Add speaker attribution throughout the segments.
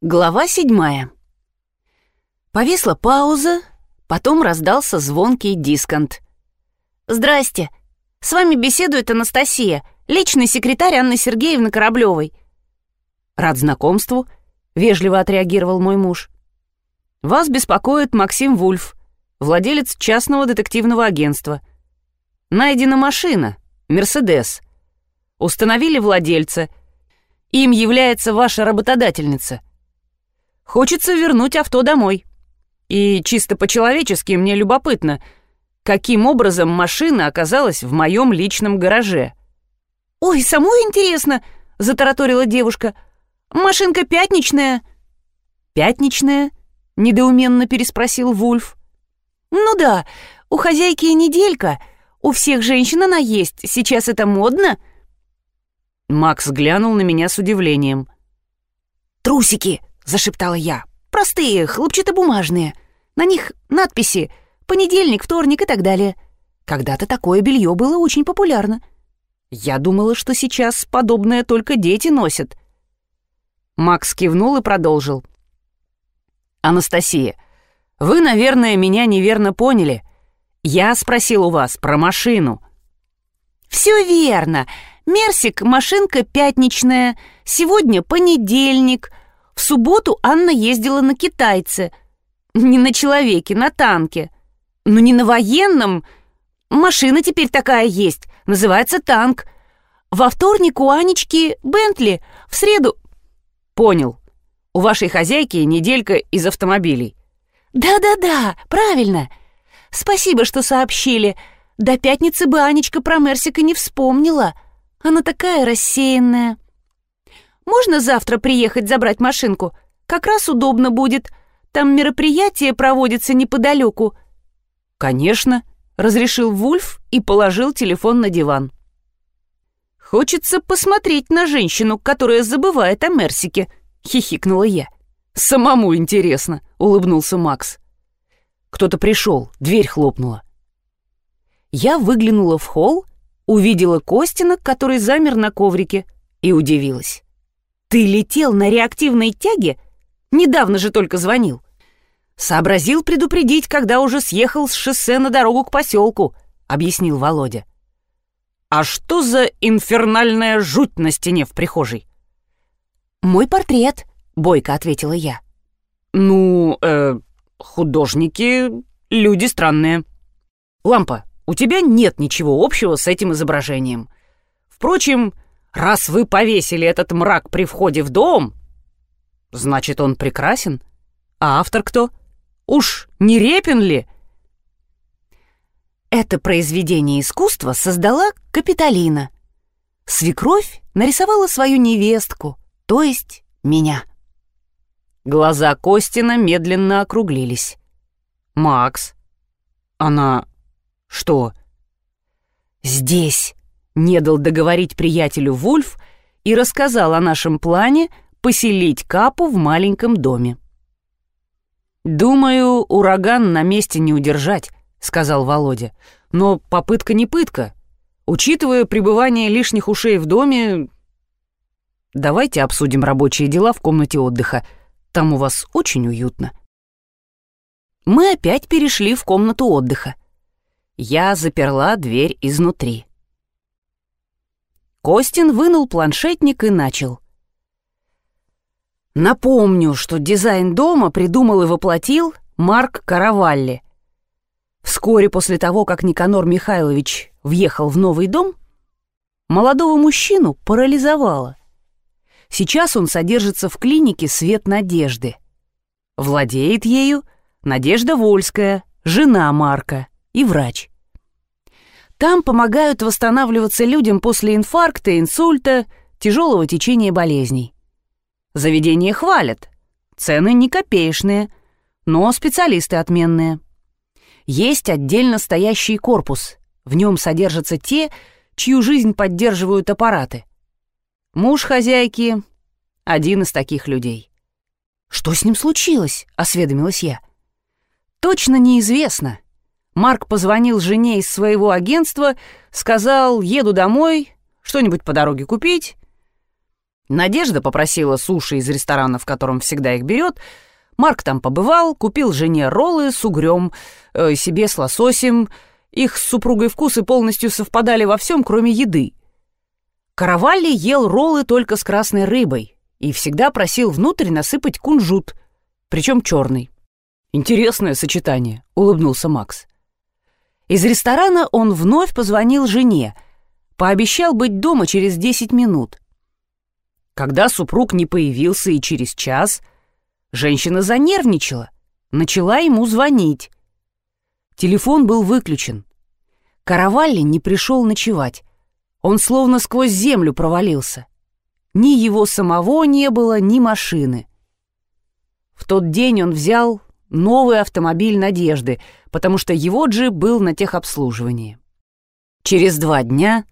Speaker 1: Глава седьмая. Повисла пауза, потом раздался звонкий дисконт. «Здрасте. С вами беседует Анастасия, личный секретарь Анны Сергеевны Кораблевой». «Рад знакомству», — вежливо отреагировал мой муж. «Вас беспокоит Максим Вульф, владелец частного детективного агентства. Найдена машина, Мерседес. Установили владельца. Им является ваша работодательница». Хочется вернуть авто домой. И чисто по-человечески мне любопытно, каким образом машина оказалась в моем личном гараже. «Ой, самой интересно!» — затараторила девушка. «Машинка пятничная». «Пятничная?» — недоуменно переспросил Вульф. «Ну да, у хозяйки неделька. У всех женщин она есть. Сейчас это модно». Макс глянул на меня с удивлением. «Трусики!» Зашептала я. «Простые, хлопчатобумажные. На них надписи «Понедельник», «Вторник» и так далее. Когда-то такое белье было очень популярно. Я думала, что сейчас подобное только дети носят». Макс кивнул и продолжил. «Анастасия, вы, наверное, меня неверно поняли. Я спросил у вас про машину». «Все верно. Мерсик — машинка пятничная. Сегодня понедельник. В субботу Анна ездила на китайце. Не на человеке, на танке. Но не на военном. Машина теперь такая есть. Называется танк. Во вторник у Анечки Бентли. В среду... Понял. У вашей хозяйки неделька из автомобилей. Да-да-да, правильно. Спасибо, что сообщили. До пятницы бы Анечка про Мерсика не вспомнила. Она такая рассеянная. Можно завтра приехать забрать машинку? Как раз удобно будет. Там мероприятие проводится неподалеку». «Конечно», — разрешил Вульф и положил телефон на диван. «Хочется посмотреть на женщину, которая забывает о Мерсике», — хихикнула я. «Самому интересно», — улыбнулся Макс. Кто-то пришел, дверь хлопнула. Я выглянула в холл, увидела Костина, который замер на коврике, и удивилась. «Ты летел на реактивной тяге? Недавно же только звонил». «Сообразил предупредить, когда уже съехал с шоссе на дорогу к поселку», — объяснил Володя. «А что за инфернальная жуть на стене в прихожей?» «Мой портрет», — бойко ответила я. «Ну, э, художники — люди странные. Лампа, у тебя нет ничего общего с этим изображением. Впрочем, Раз вы повесили этот мрак при входе в дом, значит, он прекрасен. А автор кто? Уж не Репин ли? Это произведение искусства создала Капитолина. Свекровь нарисовала свою невестку, то есть меня. Глаза Костина медленно округлились. «Макс, она... что?» «Здесь не дал договорить приятелю Вульф и рассказал о нашем плане поселить Капу в маленьком доме. «Думаю, ураган на месте не удержать», — сказал Володя. «Но попытка не пытка. Учитывая пребывание лишних ушей в доме, давайте обсудим рабочие дела в комнате отдыха. Там у вас очень уютно». Мы опять перешли в комнату отдыха. Я заперла дверь изнутри. Костин вынул планшетник и начал. Напомню, что дизайн дома придумал и воплотил Марк Каравалли. Вскоре после того, как Никанор Михайлович въехал в новый дом, молодого мужчину парализовало. Сейчас он содержится в клинике «Свет надежды». Владеет ею Надежда Вольская, жена Марка и врач. Там помогают восстанавливаться людям после инфаркта, инсульта, тяжелого течения болезней. Заведение хвалят. Цены не копеечные, но специалисты отменные. Есть отдельно стоящий корпус. В нем содержатся те, чью жизнь поддерживают аппараты. Муж хозяйки — один из таких людей. «Что с ним случилось?» — осведомилась я. «Точно неизвестно», Марк позвонил жене из своего агентства, сказал, еду домой, что-нибудь по дороге купить. Надежда попросила суши из ресторана, в котором всегда их берет. Марк там побывал, купил жене роллы с угрем, э, себе с лососем. Их с супругой вкусы полностью совпадали во всем, кроме еды. Каравалли ел роллы только с красной рыбой и всегда просил внутрь насыпать кунжут, причем черный. «Интересное сочетание», — улыбнулся Макс. Из ресторана он вновь позвонил жене, пообещал быть дома через 10 минут. Когда супруг не появился и через час, женщина занервничала, начала ему звонить. Телефон был выключен. Каравалли не пришел ночевать. Он словно сквозь землю провалился. Ни его самого не было, ни машины. В тот день он взял новый автомобиль «Надежды», потому что его джип был на техобслуживании. Через два дня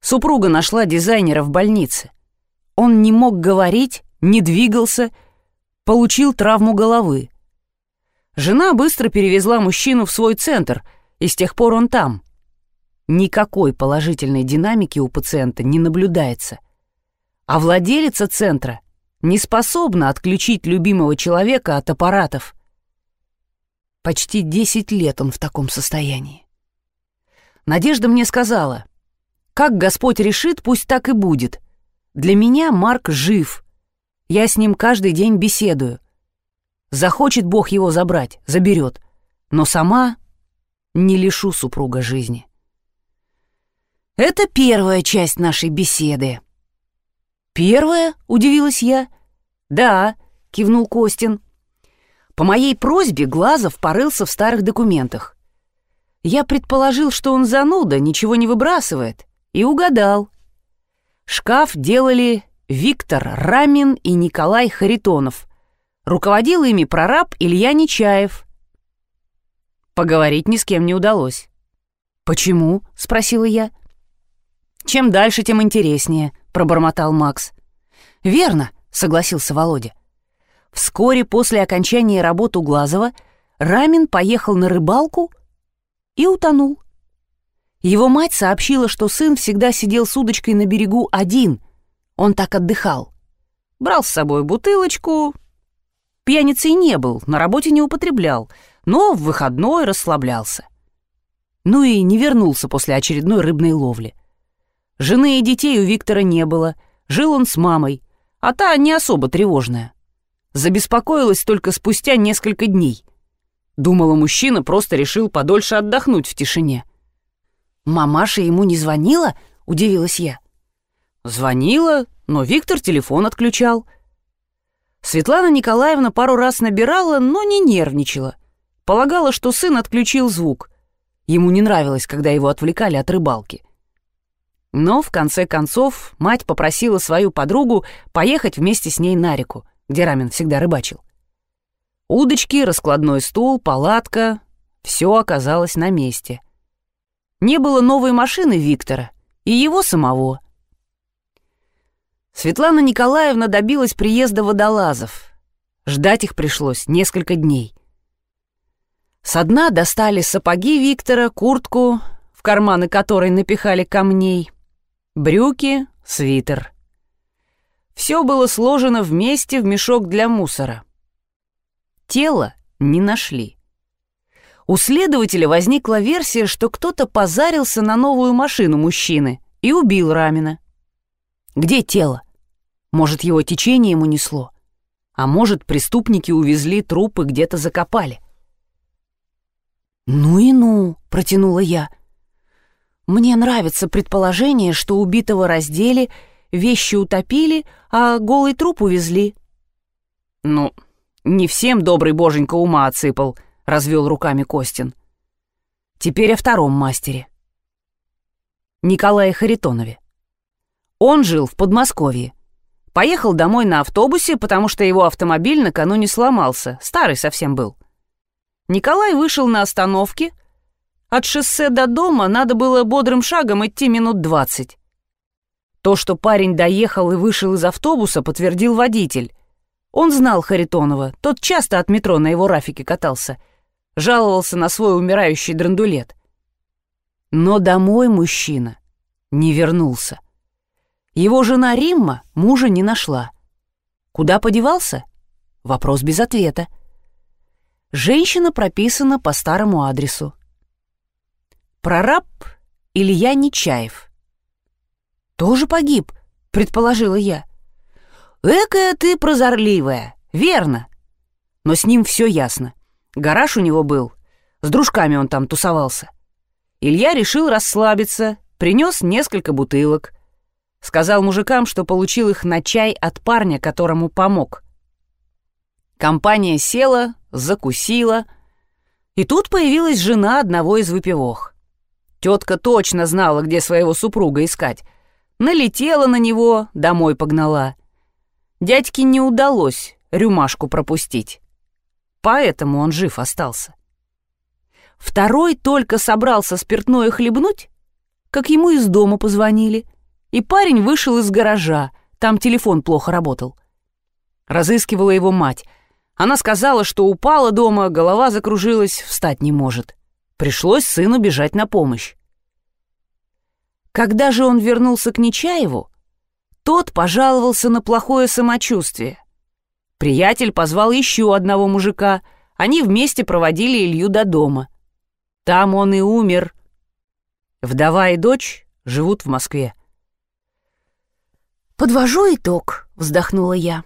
Speaker 1: супруга нашла дизайнера в больнице. Он не мог говорить, не двигался, получил травму головы. Жена быстро перевезла мужчину в свой центр, и с тех пор он там. Никакой положительной динамики у пациента не наблюдается. А владелица центра не способна отключить любимого человека от аппаратов. Почти десять лет он в таком состоянии. Надежда мне сказала, как Господь решит, пусть так и будет. Для меня Марк жив. Я с ним каждый день беседую. Захочет Бог его забрать, заберет. Но сама не лишу супруга жизни. Это первая часть нашей беседы. «Первая?» — удивилась я. «Да», — кивнул Костин. По моей просьбе Глазов порылся в старых документах. Я предположил, что он зануда, ничего не выбрасывает, и угадал. Шкаф делали Виктор Рамин и Николай Харитонов. Руководил ими прораб Илья Нечаев. Поговорить ни с кем не удалось. «Почему?» — спросила я. «Чем дальше, тем интереснее», — пробормотал Макс. «Верно», — согласился Володя. Вскоре после окончания работ у Глазова Рамин поехал на рыбалку и утонул. Его мать сообщила, что сын всегда сидел с удочкой на берегу один. Он так отдыхал. Брал с собой бутылочку. Пьяницей не был, на работе не употреблял, но в выходной расслаблялся. Ну и не вернулся после очередной рыбной ловли. Жены и детей у Виктора не было, жил он с мамой, а та не особо тревожная. Забеспокоилась только спустя несколько дней. Думала, мужчина просто решил подольше отдохнуть в тишине. «Мамаша ему не звонила?» — удивилась я. «Звонила, но Виктор телефон отключал». Светлана Николаевна пару раз набирала, но не нервничала. Полагала, что сын отключил звук. Ему не нравилось, когда его отвлекали от рыбалки. Но, в конце концов, мать попросила свою подругу поехать вместе с ней на реку где Рамин всегда рыбачил. Удочки, раскладной стул, палатка — все оказалось на месте. Не было новой машины Виктора и его самого. Светлана Николаевна добилась приезда водолазов. Ждать их пришлось несколько дней. Со дна достали сапоги Виктора, куртку, в карманы которой напихали камней, брюки, свитер — все было сложено вместе в мешок для мусора. Тело не нашли. У следователя возникла версия, что кто-то позарился на новую машину мужчины и убил Рамина. Где тело? Может, его течение ему несло? А может, преступники увезли трупы, где-то закопали? «Ну и ну», — протянула я. «Мне нравится предположение, что убитого раздели вещи утопили, а голый труп увезли». «Ну, не всем добрый боженька ума отсыпал», — развел руками Костин. «Теперь о втором мастере. Николае Харитонове. Он жил в Подмосковье. Поехал домой на автобусе, потому что его автомобиль накануне сломался, старый совсем был. Николай вышел на остановке. От шоссе до дома надо было бодрым шагом идти минут двадцать. То, что парень доехал и вышел из автобуса, подтвердил водитель. Он знал Харитонова, тот часто от метро на его рафике катался. Жаловался на свой умирающий драндулет. Но домой мужчина не вернулся. Его жена Римма мужа не нашла. Куда подевался? Вопрос без ответа. Женщина прописана по старому адресу. Прораб Илья Нечаев. Тоже погиб, предположила я. Экая ты прозорливая, верно. Но с ним все ясно. Гараж у него был, с дружками он там тусовался. Илья решил расслабиться, принес несколько бутылок. Сказал мужикам, что получил их на чай от парня, которому помог. Компания села, закусила, и тут появилась жена одного из выпивох. Тетка точно знала, где своего супруга искать. Налетела на него, домой погнала. Дядьке не удалось рюмашку пропустить. Поэтому он жив остался. Второй только собрался спиртное хлебнуть, как ему из дома позвонили, и парень вышел из гаража, там телефон плохо работал. Разыскивала его мать. Она сказала, что упала дома, голова закружилась, встать не может. Пришлось сыну бежать на помощь. Когда же он вернулся к Нечаеву, тот пожаловался на плохое самочувствие. Приятель позвал еще одного мужика, они вместе проводили Илью до дома. Там он и умер. Вдова и дочь живут в Москве. «Подвожу итог», — вздохнула я.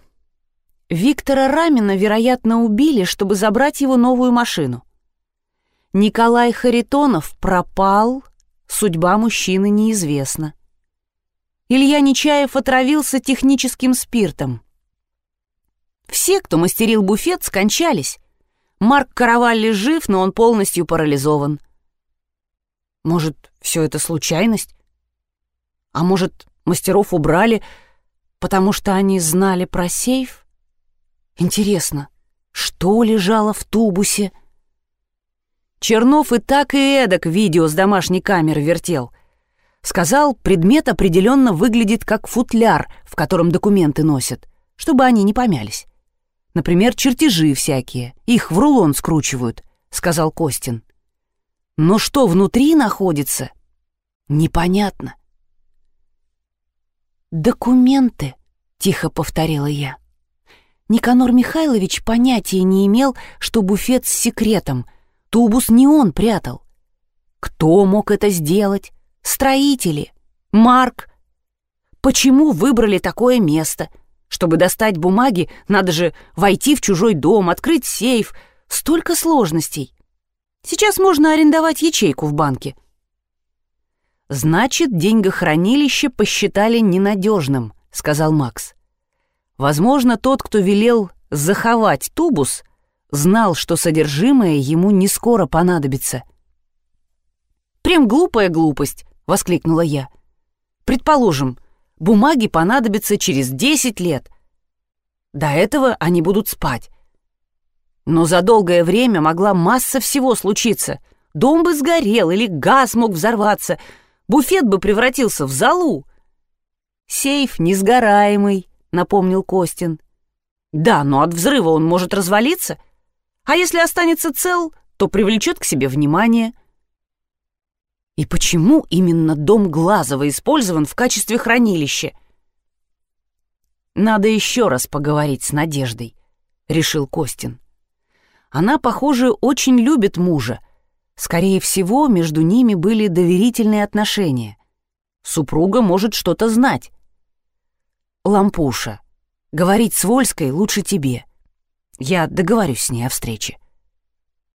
Speaker 1: Виктора Рамина, вероятно, убили, чтобы забрать его новую машину. Николай Харитонов пропал, судьба мужчины неизвестна. Илья Нечаев отравился техническим спиртом. Все, кто мастерил буфет, скончались. Марк Каравалли жив, но он полностью парализован. Может, все это случайность? А может, мастеров убрали, потому что они знали про сейф? Интересно, что лежало в тубусе? Чернов и так и эдак видео с домашней камеры вертел. Сказал, предмет определенно выглядит как футляр, в котором документы носят, чтобы они не помялись. Например, чертежи всякие, их в рулон скручивают, сказал Костин. Но что внутри находится, непонятно. «Документы», — тихо повторила я. Никанор Михайлович понятия не имел, что буфет с секретом. Тубус не он прятал. Кто мог это сделать? Строители? Марк? Почему выбрали такое место? Чтобы достать бумаги, надо же войти в чужой дом, открыть сейф. Столько сложностей. Сейчас можно арендовать ячейку в банке. «Значит, деньгохранилище посчитали ненадежным», — сказал Макс. Возможно, тот, кто велел заховать тубус, знал, что содержимое ему не скоро понадобится. «Прям глупая глупость», — воскликнула я. «Предположим, бумаги понадобятся через 10 лет. До этого они будут спать. Но за долгое время могла масса всего случиться. Дом бы сгорел или газ мог взорваться, буфет бы превратился в залу. Сейф несгораемый, — напомнил Костин. «Да, но от взрыва он может развалиться. А если останется цел, то привлечет к себе внимание». «И почему именно дом Глазова использован в качестве хранилища?» «Надо еще раз поговорить с Надеждой», — решил Костин. «Она, похоже, очень любит мужа. Скорее всего, между ними были доверительные отношения. Супруга может что-то знать. Лампуша, говорить с Вольской лучше тебе. Я договорюсь с ней о встрече.